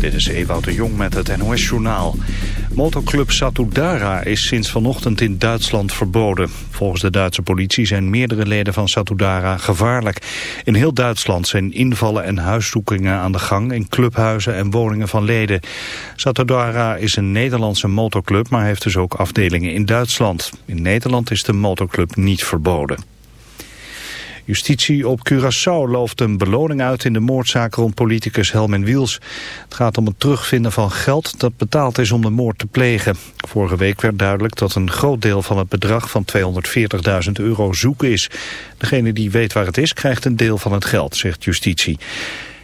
Dit is Ewout de Jong met het NOS-journaal. Motoclub Satudara is sinds vanochtend in Duitsland verboden. Volgens de Duitse politie zijn meerdere leden van Satudara gevaarlijk. In heel Duitsland zijn invallen en huiszoekingen aan de gang... in clubhuizen en woningen van leden. Satudara is een Nederlandse motorclub, maar heeft dus ook afdelingen in Duitsland. In Nederland is de motorclub niet verboden. Justitie op Curaçao looft een beloning uit in de moordzaak rond politicus Helmin Wiels. Het gaat om het terugvinden van geld dat betaald is om de moord te plegen. Vorige week werd duidelijk dat een groot deel van het bedrag van 240.000 euro zoek is. Degene die weet waar het is krijgt een deel van het geld, zegt justitie.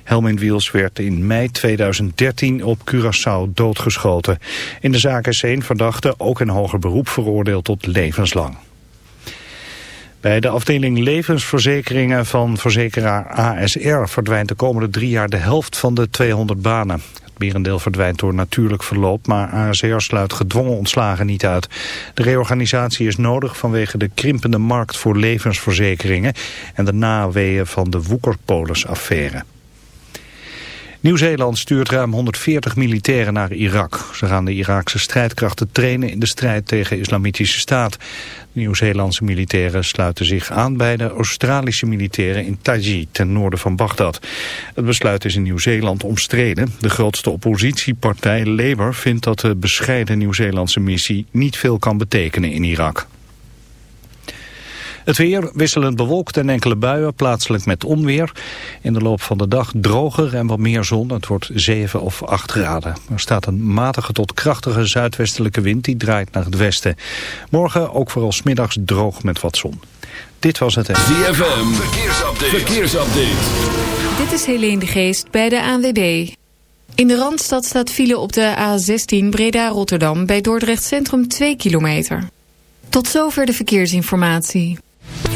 Helmin Wiels werd in mei 2013 op Curaçao doodgeschoten. In de zaak is één verdachte, ook in hoger beroep, veroordeeld tot levenslang. Bij de afdeling levensverzekeringen van verzekeraar ASR verdwijnt de komende drie jaar de helft van de 200 banen. Het merendeel verdwijnt door natuurlijk verloop, maar ASR sluit gedwongen ontslagen niet uit. De reorganisatie is nodig vanwege de krimpende markt voor levensverzekeringen en de naweeën van de Woekerpolis-affaire. Nieuw-Zeeland stuurt ruim 140 militairen naar Irak. Ze gaan de Iraakse strijdkrachten trainen in de strijd tegen islamitische staat. Nieuw-Zeelandse militairen sluiten zich aan bij de Australische militairen in Taji, ten noorden van Bagdad. Het besluit is in Nieuw-Zeeland omstreden. De grootste oppositiepartij Labour vindt dat de bescheiden Nieuw-Zeelandse missie niet veel kan betekenen in Irak. Het weer wisselend bewolkt en enkele buien, plaatselijk met onweer. In de loop van de dag droger en wat meer zon. Het wordt 7 of 8 graden. Er staat een matige tot krachtige zuidwestelijke wind die draait naar het westen. Morgen ook vooral smiddags droog met wat zon. Dit was het... ZFM, verkeersupdate. verkeersupdate. Dit is Helene de Geest bij de ANWB. In de Randstad staat file op de A16 Breda-Rotterdam... bij Dordrecht Centrum 2 kilometer. Tot zover de verkeersinformatie.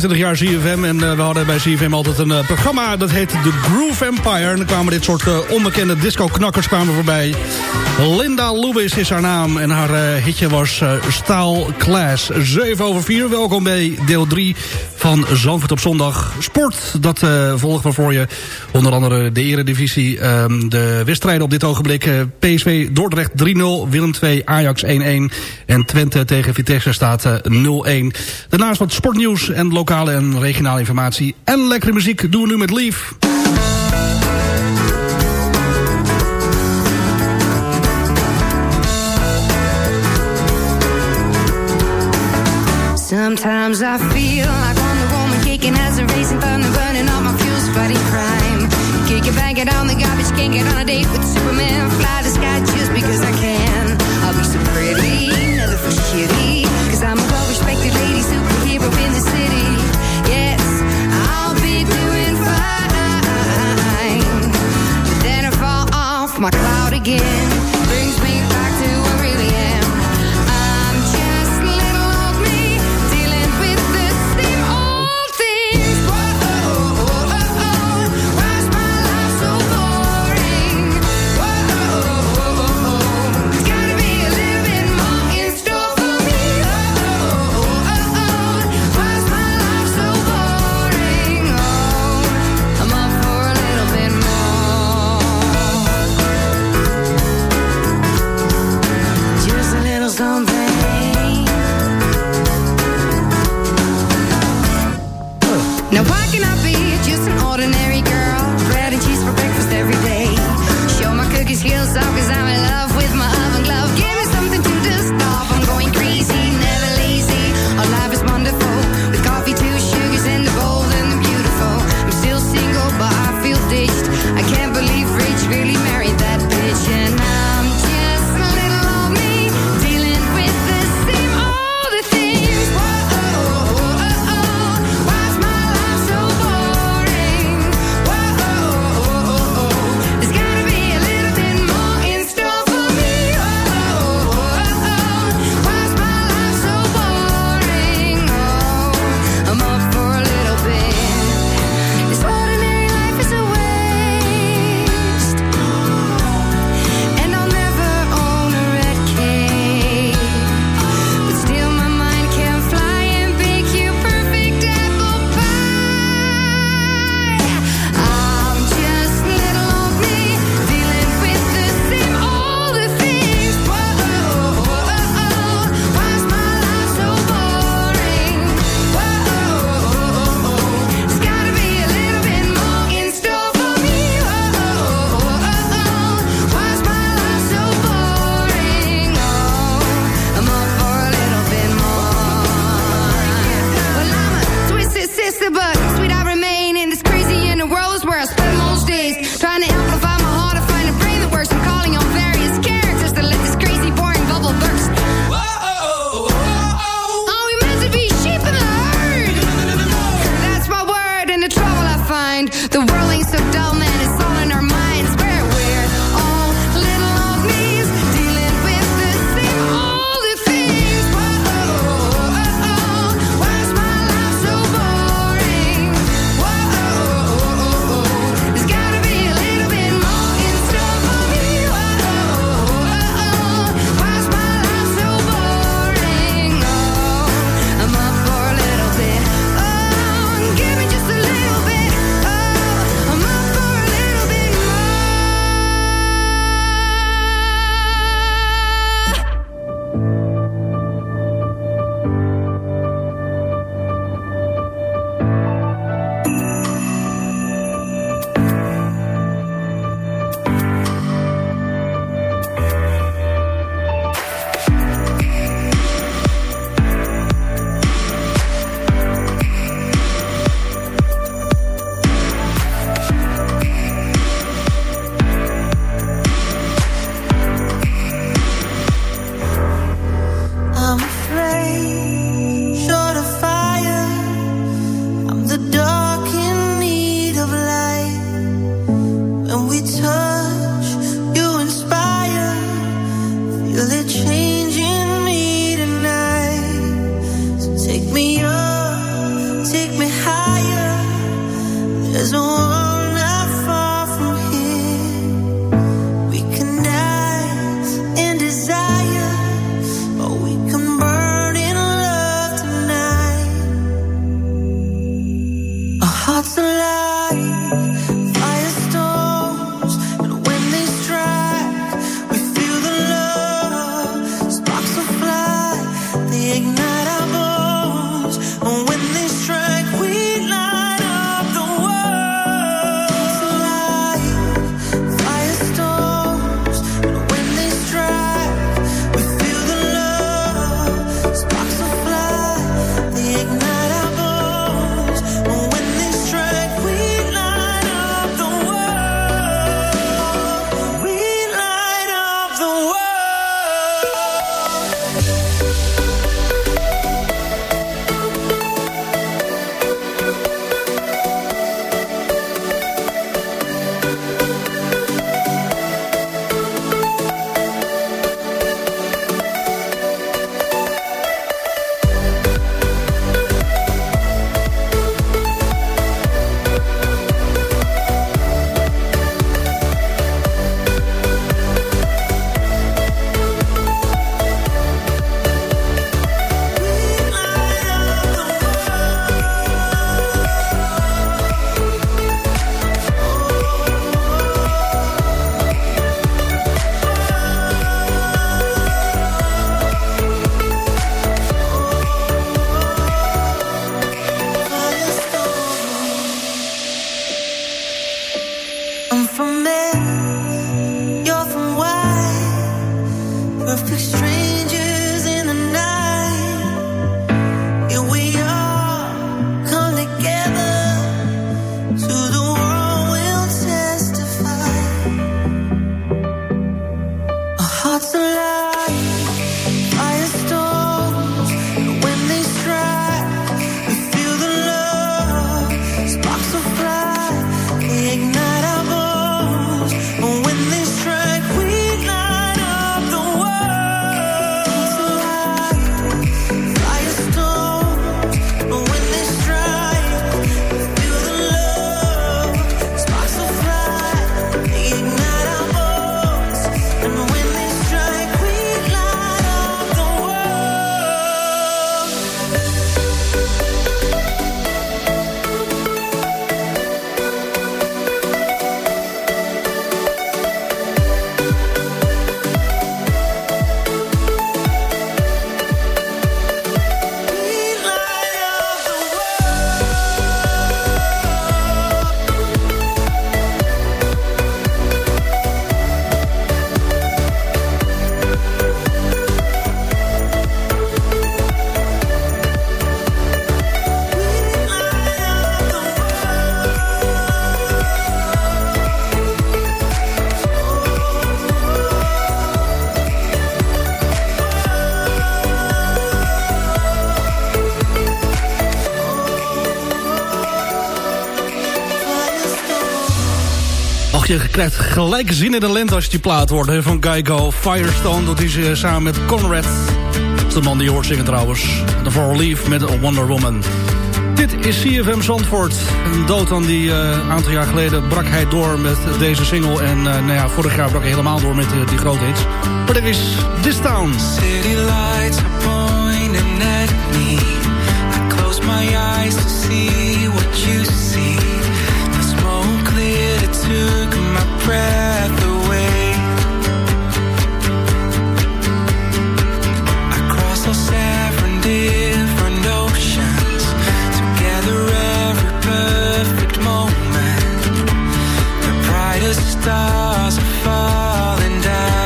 25 jaar CFM. En eh, we hadden bij CFM altijd een eh, programma. Dat heette The Groove Empire. En dan kwamen dit soort eh, onbekende disco-knakkers voorbij. Linda Lewis is haar naam. En haar hitje was Staal Class. 7 over 4. Welkom bij deel 3 van Zandvoort op zondag. Sport, dat volgen we voor je. Onder andere de eredivisie. Um, de wedstrijden op dit ogenblik. PSV Dordrecht 3-0. Willem 2 Ajax 1-1. En Twente tegen Vitesse staat 0-1. Daarnaast wat sportnieuws en locatie lokale en regionale informatie. En lekkere muziek doen we nu met Lief. Sometimes I feel like I'm the woman kicking as a racing thunder, burning all my fuels, fighting crime. Kick it, bang it on the garbage, can't get on a date with Superman. Fly the sky just because I can. I'll be so pretty, never the shitty. Cause I'm a well respected lady, super hero in the city. my cloud again. Je krijgt gelijk zin in de lente als je die plaat hoort. hè, Van Geico, Firestone doet hij ze samen met Conrad. Dat is de man die je hoort zingen trouwens. The For Leaf met Wonder Woman. Dit is CFM Zandvoort. Een dood die eh, aantal jaar geleden brak hij door met deze single. En eh, nou ja, vorig jaar brak hij helemaal door met die grote hits. Maar dit is This Town. City lights are pointing at me. I close my eyes to see breath away. I crossed all seven different oceans to gather every perfect moment. The brightest stars are falling down.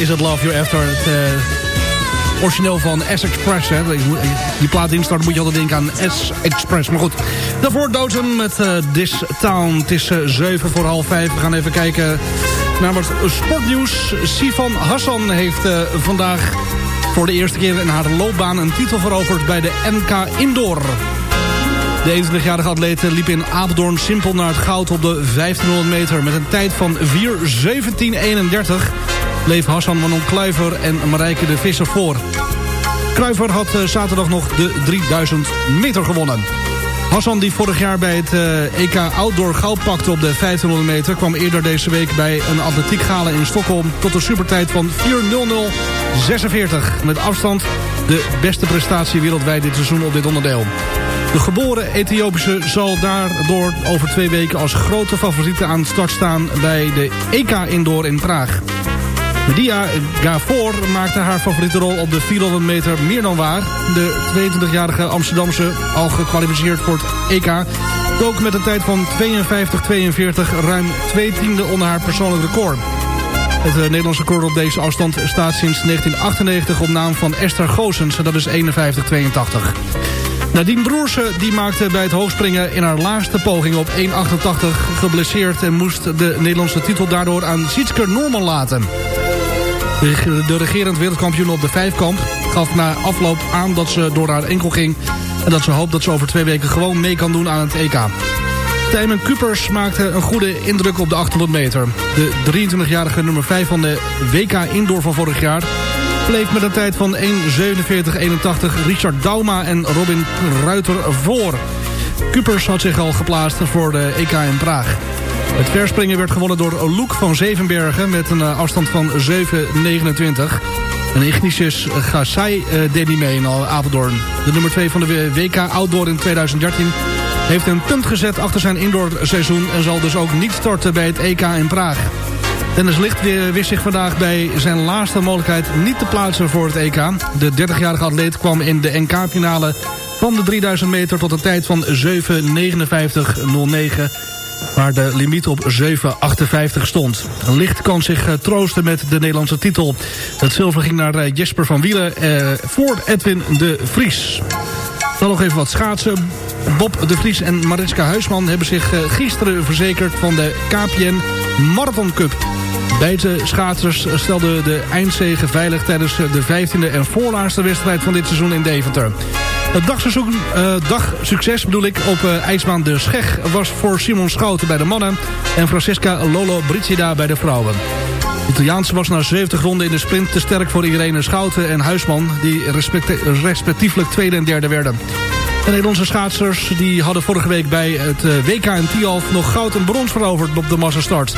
Is It Love You After. Het, eh, origineel van S-Express. Die plaat instart moet je altijd denken aan S-Express. Maar goed, daarvoor Dozen met eh, This Town. Het is eh, 7 voor half 5. We gaan even kijken naar wat sportnieuws. Sifan Hassan heeft eh, vandaag voor de eerste keer in haar loopbaan een titel veroverd bij de NK Indoor. De 21-jarige atleet liep in Apeldoorn simpel naar het goud op de 1500 meter... met een tijd van 4.17.31 bleef Hassan Manon Kluiver en Marijke de Visser voor. Kluiver had eh, zaterdag nog de 3000 meter gewonnen. Hassan, die vorig jaar bij het eh, EK Outdoor goud pakte op de 1500 meter... kwam eerder deze week bij een atletiekgala in Stockholm... tot een supertijd van 4.00.46. Met afstand de beste prestatie wereldwijd dit seizoen op dit onderdeel. De geboren Ethiopische zal daardoor over twee weken als grote favoriete aan start staan... bij de EK Indoor in Praag. Dia Gavor maakte haar favoriete rol op de 400 meter meer dan waar. De 22-jarige Amsterdamse, al gekwalificeerd voor het EK... ook met een tijd van 52-42 ruim twee tiende onder haar persoonlijk record. Het eh, Nederlandse record op deze afstand staat sinds 1998 op naam van Esther Goosens. En dat is 51-82. Nadine Broersen die maakte bij het hoogspringen in haar laatste poging op 1.88 geblesseerd... en moest de Nederlandse titel daardoor aan Sietske Norman laten. De, regerend wereldkampioen op de vijfkamp gaf na afloop aan dat ze door haar enkel ging... en dat ze hoopt dat ze over twee weken gewoon mee kan doen aan het EK. Tijmen Kupers maakte een goede indruk op de 800 meter. De 23-jarige nummer 5 van de WK Indoor van vorig jaar... bleef met een tijd van 1.47.81 Richard Dauma en Robin Ruiter voor. Kupers had zich al geplaatst voor de EK in Praag. Het verspringen werd gewonnen door Loek van Zevenbergen... met een eh, afstand van 7.29. En Ignatius Gassai eh, mee in Apeldoorn. De nummer 2 van de WK Outdoor in 2013 heeft een punt gezet achter zijn indoorseizoen... en zal dus ook niet starten bij het EK in Praag. Dennis Licht wist zich vandaag bij zijn laatste mogelijkheid niet te plaatsen voor het EK. De 30-jarige atleet kwam in de NK-finale van de 3000 meter tot een tijd van 7.59.09 waar de limiet op 7,58 stond. Licht kan zich eh, troosten met de Nederlandse titel. Het zilver ging naar eh, Jesper van Wielen eh, voor Edwin de Vries. Dan nog even wat schaatsen. Bob de Vries en Mariska Huisman hebben zich eh, gisteren verzekerd van de KPN Marathon Cup. Beide schaatsers stelden de eindzege veilig tijdens de 15e en voorlaatste wedstrijd van dit seizoen in Deventer. Het dagseizoen, eh, dagsucces bedoel ik op eh, ijsbaan De Scheg was voor Simon Schouten bij de mannen en Francesca Lolo Brigida bij de vrouwen. De Italiaanse was na 70 ronden in de sprint te sterk voor Irene Schouten en Huisman... die respectievelijk tweede en derde werden. De Nederlandse schaatsers die hadden vorige week bij het eh, WK in Tialf... nog goud en brons veroverd op de massastart.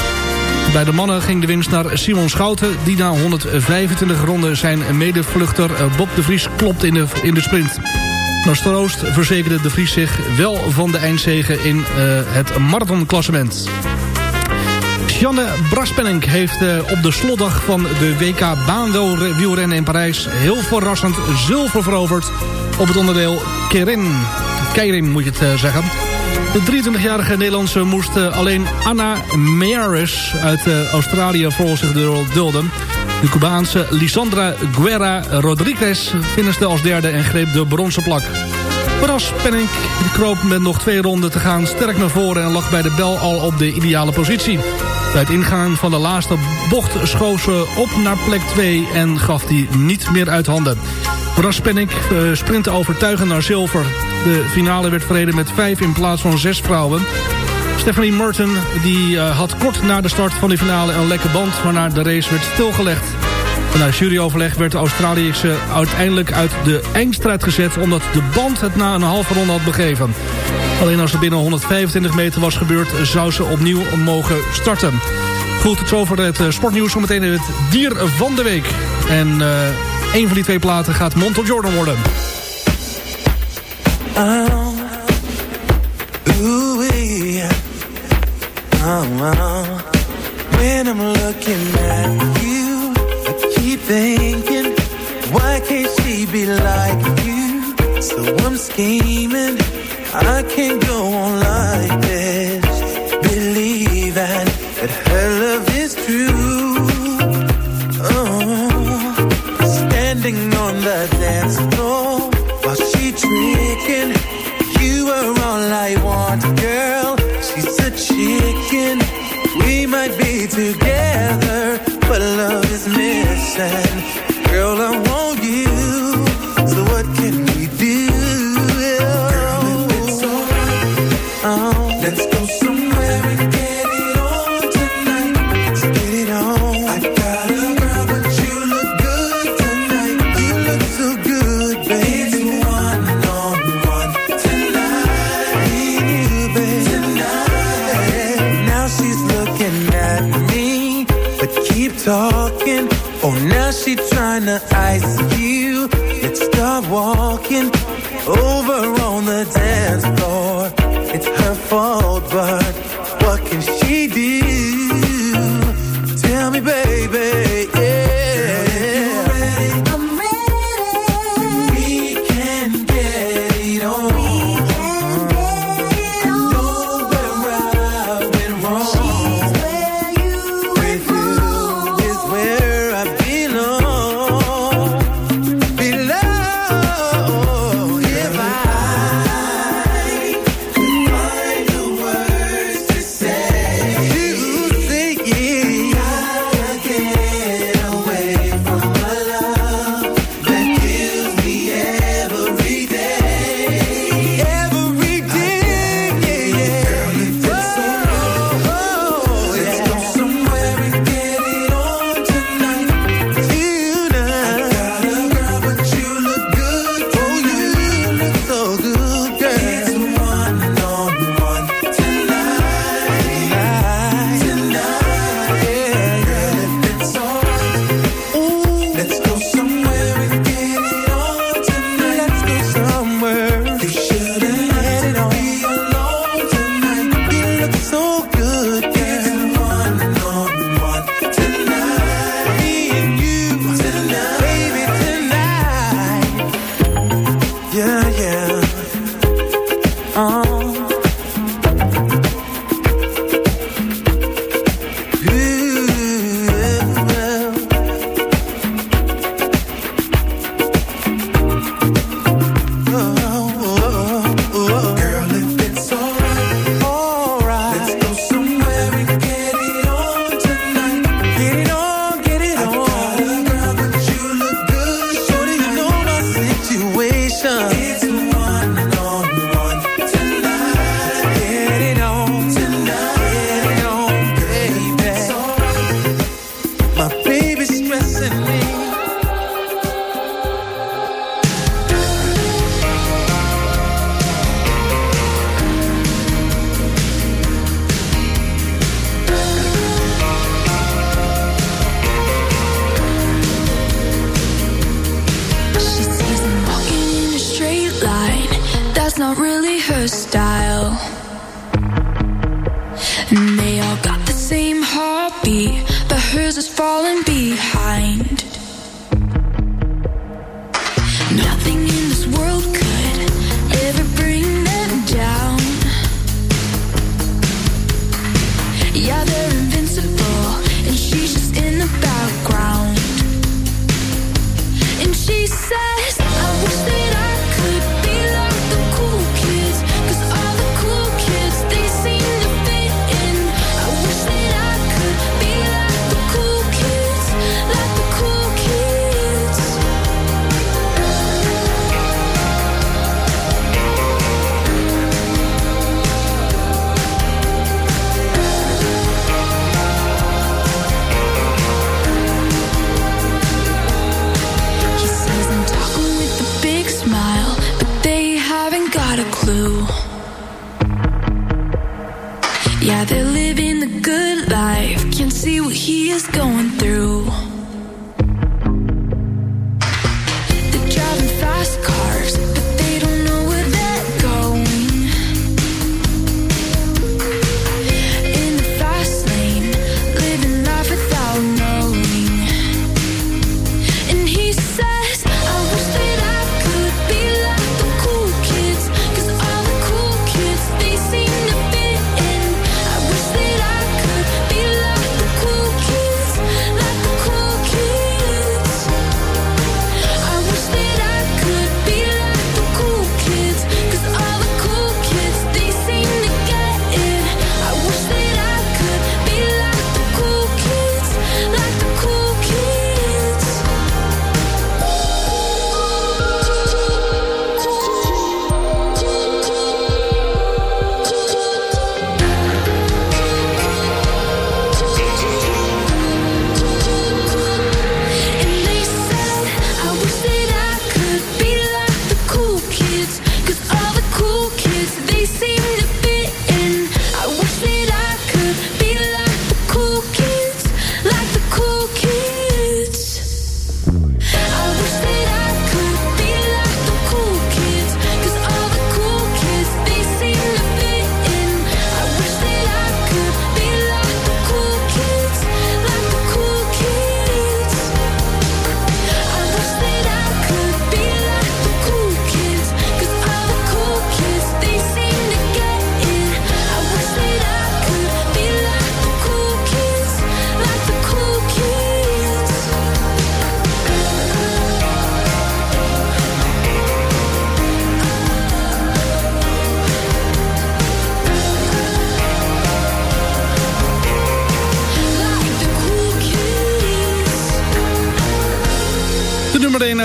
Bij de mannen ging de winst naar Simon Schouten... die na 125 ronden zijn medevluchter eh, Bob de Vries klopt in de, in de sprint. Naar Troost verzekerde de Vries zich wel van de eindzege in eh, het marathonklassement. Janne Braspenning heeft eh, op de slotdag van de WK baanwielrennen in Parijs... heel verrassend zilver veroverd op het onderdeel Kerin. Keirin moet je het eh, zeggen. De 23-jarige Nederlandse moest eh, alleen Anna Meares uit eh, Australië voor zich dulden. De Cubaanse Lisandra Guerra Rodriguez finishte als derde en greep de bronzen plak. Bras Penning kroop met nog twee ronden te gaan sterk naar voren... en lag bij de bel al op de ideale positie. Bij het ingaan van de laatste bocht schoof ze op naar plek 2 en gaf die niet meer uit handen. Bras Penning uh, sprintte overtuigend naar zilver. De finale werd verreden met vijf in plaats van zes vrouwen. Stephanie Merton die, uh, had kort na de start van de finale een lekke band... waarna de race werd stilgelegd. Na juryoverleg werd de Australische uiteindelijk uit de eindstrijd gezet... omdat de band het na een halve ronde had begeven. Alleen als het binnen 125 meter was gebeurd... zou ze opnieuw mogen starten. Goed, tot zover het uh, sportnieuws. Zometeen het dier van de week. En een van die twee platen gaat Montel Jordan worden. Oh, ooh, oh, oh. When I'm looking at you, I keep thinking, why can't she be like you? So I'm scheming, I can't go on like this.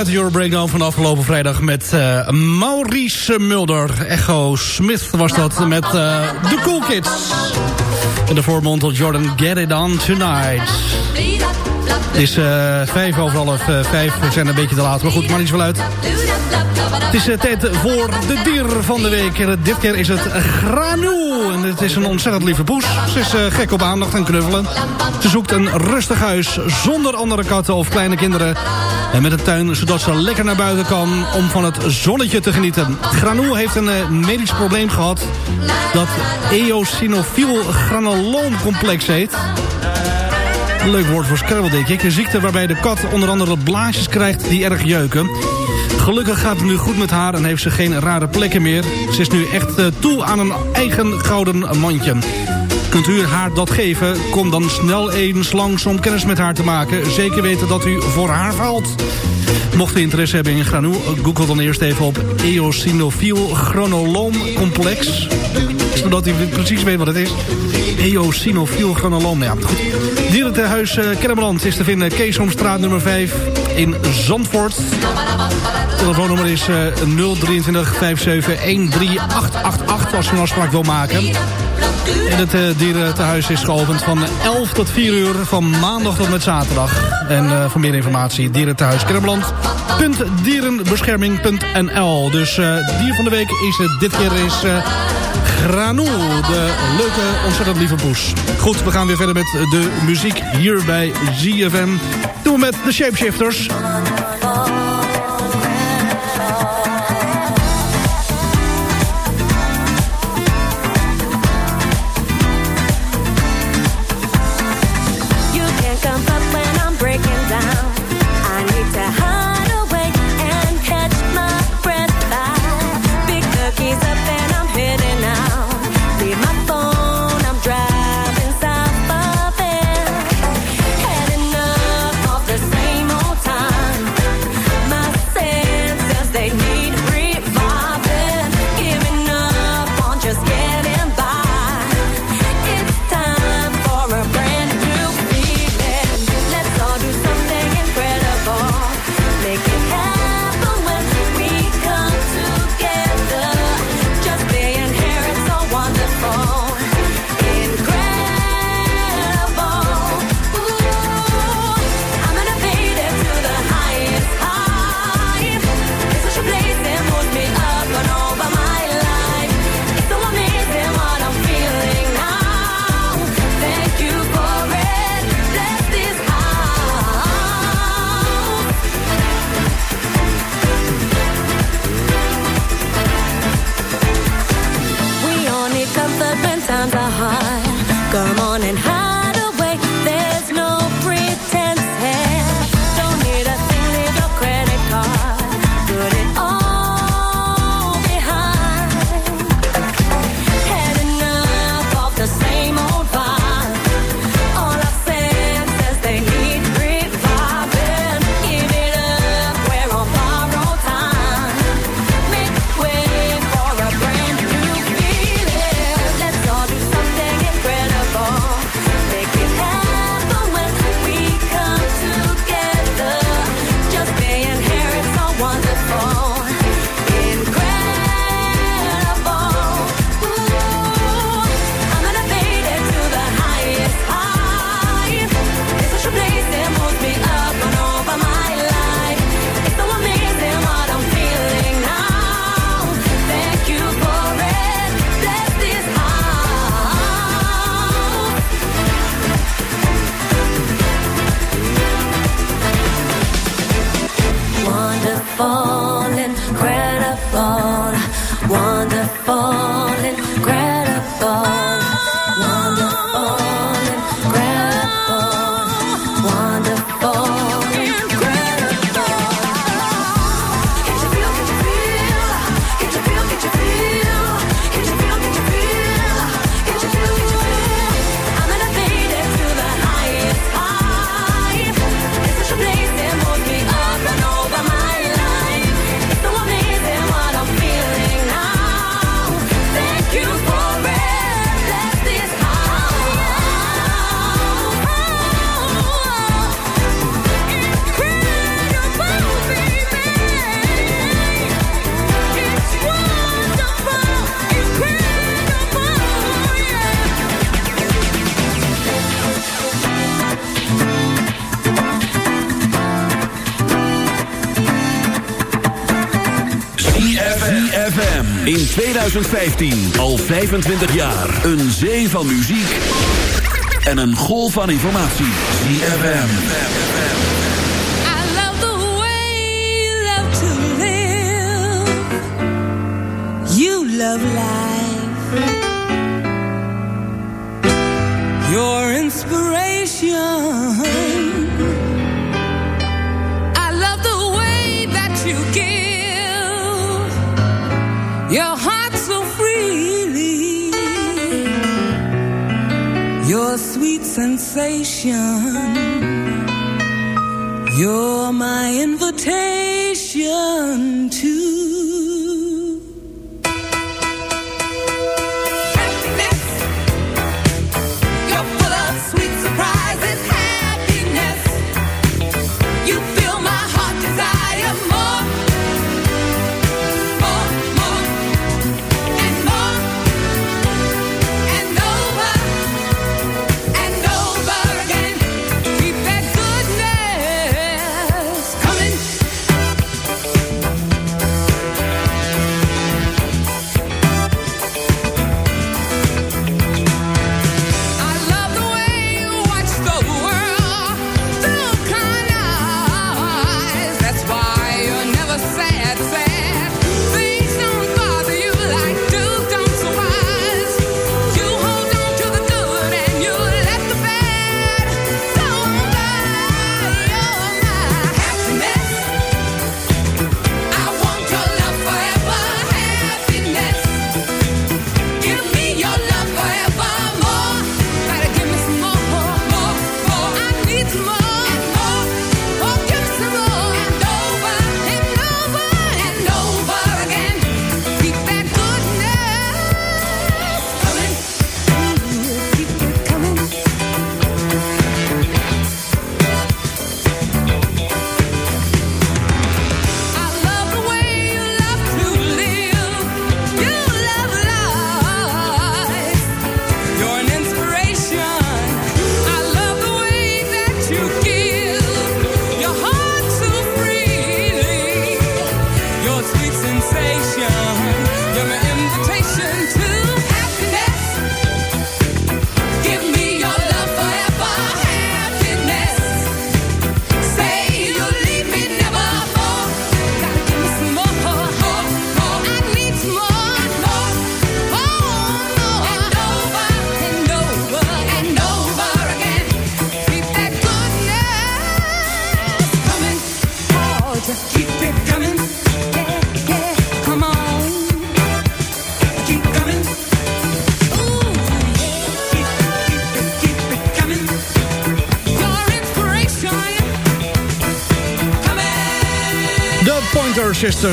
De Euro Breakdown van afgelopen vrijdag met eh, Maurice Mulder. Echo Smith was dat met eh, The Cool Kids. En de voormontel Jordan Get It On Tonight. Het is eh, vijf over half vijf. We zijn een beetje te laat, maar goed, maar niet zo uit. Het is tijd voor de dier van de week. Dit keer is het Granu. En het is een ontzettend lieve poes. Ze is gek op aandacht en knuffelen. Ze zoekt een rustig huis zonder andere katten of kleine kinderen. En met een tuin, zodat ze lekker naar buiten kan om van het zonnetje te genieten. Granu heeft een eh, medisch probleem gehad dat eosinofiel granuloomcomplex heet. Leuk woord voor Scrabble, denk ik. Een ziekte waarbij de kat onder andere blaasjes krijgt die erg jeuken. Gelukkig gaat het nu goed met haar en heeft ze geen rare plekken meer. Ze is nu echt eh, toe aan een eigen gouden mandje. Kunt u haar dat geven? Kom dan snel eens langs om kennis met haar te maken. Zeker weten dat u voor haar valt. Mocht u interesse hebben in Granu, google dan eerst even op eosinofiel granuloom complex. Zodat u precies weet wat het is. Eosinofiel granuloom. Ja, goed. Dierentehuis uh, Kennemerland is te vinden. Keesomstraat nummer 5 in Zandvoort. Telefoonnummer is uh, 023 57 13888 als u een afspraak wil maken. En het uh, dierentehuis is geopend van 11 tot 4 uur van maandag tot met zaterdag. En uh, voor meer informatie dierentehuis Dierenbescherming.nl Dus uh, dier van de week is het dit keer is Granu, de leuke, ontzettend lieve poes. Goed, we gaan weer verder met de muziek hier bij ZFM. Doen we met de Shapeshifters. 2015, al 25 jaar. Een zee van muziek en een golf van informatie. ZFM. I love the way you love to live. You love life. Your inspiration. Sensation. You're my invitation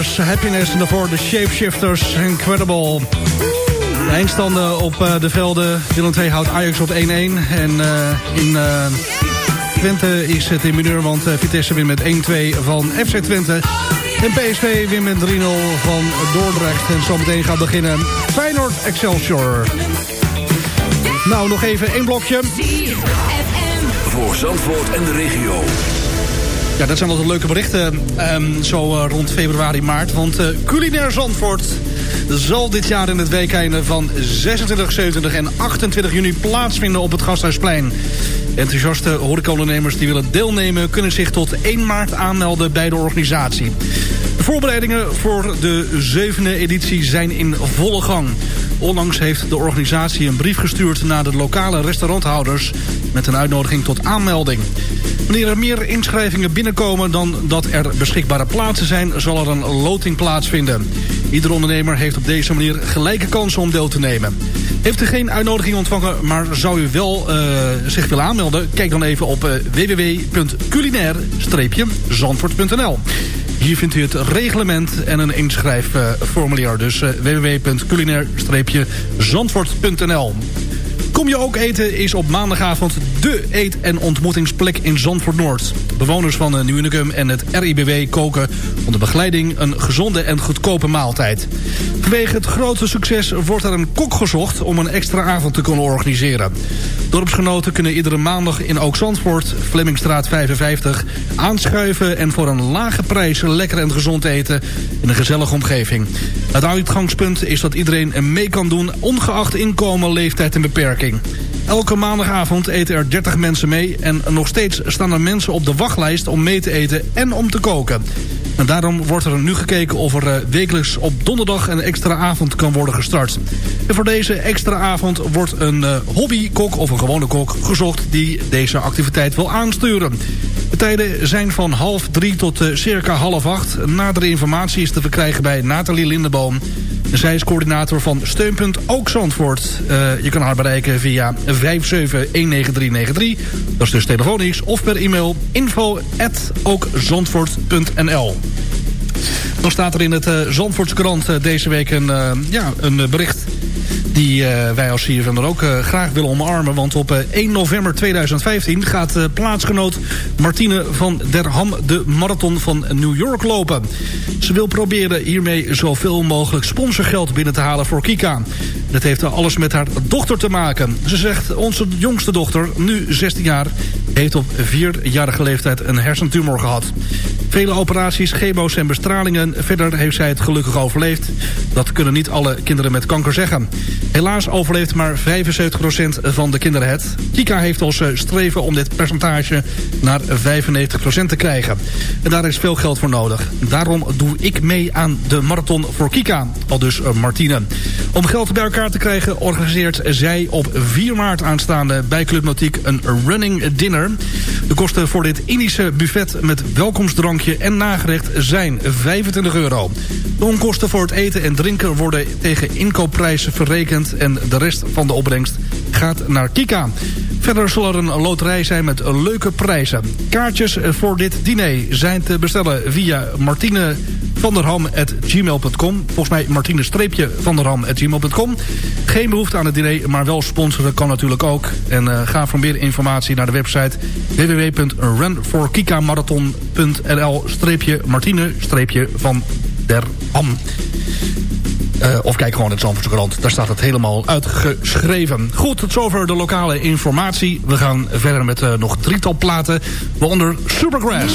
Happiness en daarvoor de Shapeshifters, Incredible. De eindstanden op eh, de velden. Willem 2 houdt Ajax op 1-1. En eh, in eh, Twente is het in mineur, want Vitesse wint met 1-2 van FC Twente. En PSV wint met 3-0 van Dordrecht. En zometeen gaat beginnen Feyenoord Excelsior. Nou, nog even één blokje. Voor Zandvoort en de regio. Ja, dat zijn altijd leuke berichten ehm, zo eh, rond februari, maart. Want eh, Culinair Zandvoort zal dit jaar in het weekeinde van 26, 27 en 28 juni plaatsvinden op het Gasthuisplein. Enthousiaste horecaondernemers die willen deelnemen... kunnen zich tot 1 maart aanmelden bij de organisatie. De voorbereidingen voor de zevende editie zijn in volle gang. Onlangs heeft de organisatie een brief gestuurd naar de lokale restauranthouders... met een uitnodiging tot aanmelding. Wanneer er meer inschrijvingen binnenkomen dan dat er beschikbare plaatsen zijn... zal er een loting plaatsvinden. Ieder ondernemer heeft op deze manier gelijke kansen om deel te nemen. Heeft u geen uitnodiging ontvangen, maar zou u wel eh, zich willen aanmelden... kijk dan even op eh, www.culinair-zandvoort.nl. Hier vindt u het reglement en een inschrijfformulier. Dus uh, www.culinair-zandvoort.nl. Kom je ook eten is op maandagavond de eet- en ontmoetingsplek in Zandvoort Noord. Bewoners van uh, Nieuw Unicum en het RIBW koken onder begeleiding een gezonde en goedkope maaltijd. Vanwege het grote succes wordt er een kok gezocht om een extra avond te kunnen organiseren. Dorpsgenoten kunnen iedere maandag in Ook Zandvoort, Flemmingstraat 55, aanschuiven en voor een lage prijs lekker en gezond eten in een gezellige omgeving. Het uitgangspunt is dat iedereen mee kan doen... ongeacht inkomen, leeftijd en beperking. Elke maandagavond eten er 30 mensen mee... en nog steeds staan er mensen op de wachtlijst om mee te eten en om te koken. En daarom wordt er nu gekeken of er eh, wekelijks op donderdag een extra avond kan worden gestart. En voor deze extra avond wordt een eh, hobbykok of een gewone kok gezocht die deze activiteit wil aansturen. De tijden zijn van half drie tot eh, circa half acht. Nadere informatie is te verkrijgen bij Nathalie Lindeboom. Zij is coördinator van Steunpunt Ook Zandvoort. Eh, je kan haar bereiken via 5719393. Dat is dus telefonisch. Of per e-mail info ookzandvoort.nl Dan staat er in het uh, deze week een, ja, een bericht die uh, wij als CFM dan ook uh, graag willen omarmen. Want op uh, 1 november 2015 gaat plaatsgenoot Martine van der Ham de marathon van New York lopen. Ze wil proberen hiermee zoveel mogelijk sponsorgeld binnen te halen voor Kika. Dat heeft alles met haar dochter te maken. Ze zegt, onze jongste dochter, nu 16 jaar, heeft op vierjarige leeftijd een hersentumor gehad. Vele operaties, chemo's en bestralingen. Verder heeft zij het gelukkig overleefd. Dat kunnen niet alle kinderen met kanker zeggen. Helaas overleeft maar 75% van de kinderen het. Kika heeft als streven om dit percentage naar 95% te krijgen. En daar is veel geld voor nodig. Daarom doe ik mee aan de marathon voor Kika. Al dus Martine. Om geld bij elkaar te krijgen organiseert zij op 4 maart aanstaande bij Club Nautiek een running dinner. De kosten voor dit Indische buffet met welkomstdrankje en nagerecht zijn 25 euro. De onkosten voor het eten en drinken worden tegen inkoopprijzen verrekend... en de rest van de opbrengst gaat naar Kika. Verder zal er een loterij zijn met leuke prijzen. Kaartjes voor dit diner zijn te bestellen via Martine vanderham.gmail.com. Volgens mij martine-vanderham.gmail.com. Geen behoefte aan het diner, maar wel sponsoren kan natuurlijk ook. En uh, ga voor meer informatie naar de website www.runforkikaMarathon.nl-martine-van der Ham. Uh, of kijk gewoon in het Zandvoortse krant. Daar staat het helemaal uitgeschreven. Goed, tot zover de lokale informatie. We gaan verder met uh, nog drietal platen. Waaronder Supergrass.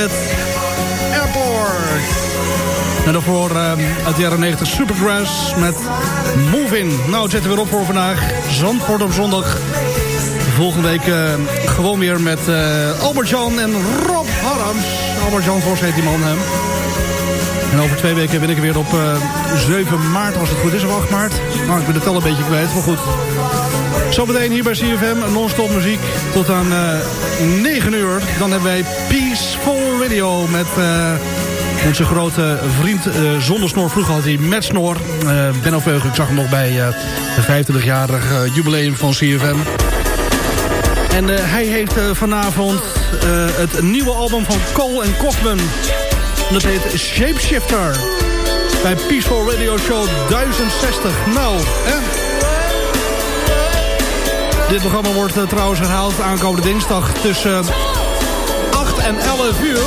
Met Airport. En daarvoor eh, uit de jaren 90 Supergrass met Moving. Nou, het zit er weer op voor vandaag. Zandvoort op zondag. Volgende week eh, gewoon weer met eh, Albert-Jan en Rob Harms. Albert-Jan Vos die man hem. En over twee weken ben ik er weer op eh, 7 maart, als het goed is, of 8 maart. Nou, ik ben het al een beetje kwijt, maar goed. Zometeen hier bij CFM, non-stop muziek tot aan eh 9 uur. Dan hebben wij Peaceful Radio met eh, onze grote vriend eh zonder snor. Vroeger had hij met snor. Eh Benno Veugel, ik zag hem nog bij eh de 25-jarig eh, jubileum van CFM. En hij heeft vanavond het nieuwe album van Cole en. En dat heet Shapeshifter. Bij Peaceful Radio Show 1060. Nou, hè? Dit programma wordt uh, trouwens herhaald aankomende dinsdag tussen eh, 8 en 11 uur.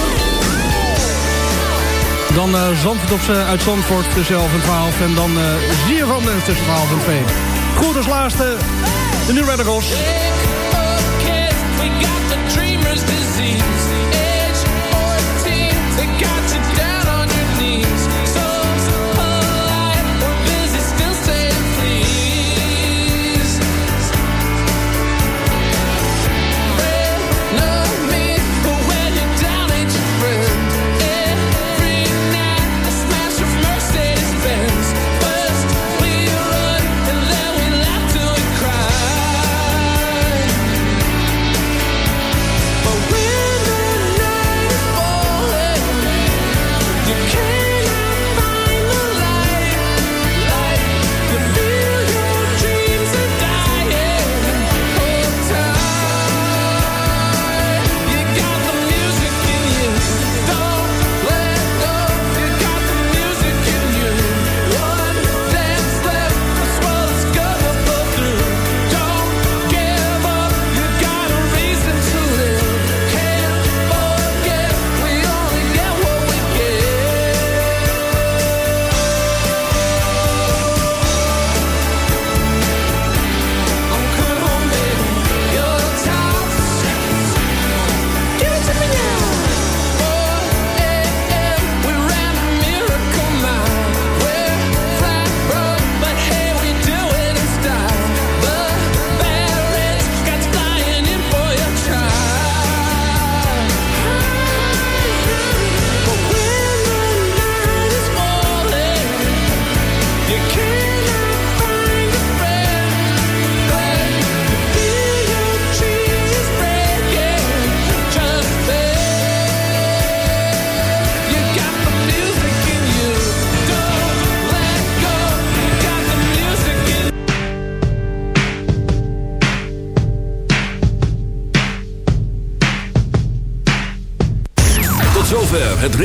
Dan uh, Zandvoort op ze uit Zandvoort tussen 11 en 12. En dan uh, van tussen 12 en 2. Goed als laatste, de New Radicals.